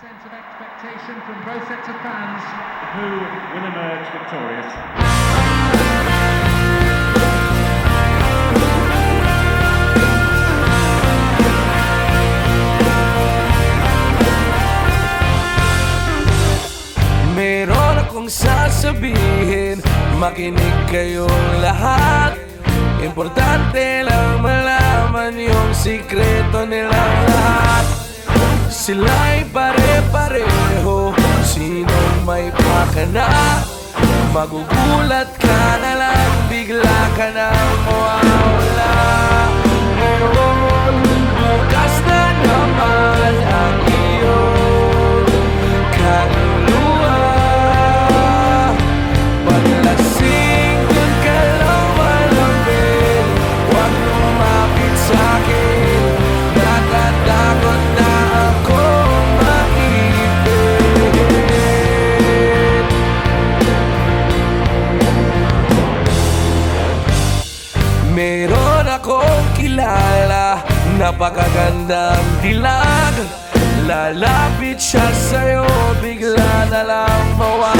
sense of expectation from both sets of fans. Who will emerge victorious. Meron akong sasabihin Makinig kayong lahat. Importante lang malaman yung sikreto nilang lahat Sila'y pare-pareho Sinong may pakana? Magugulat ka na lang Bigla ka nang mawawala Meron akong kilala Napakagandang dilag. Lalapit siya sa'yo Bigla na lang mawawala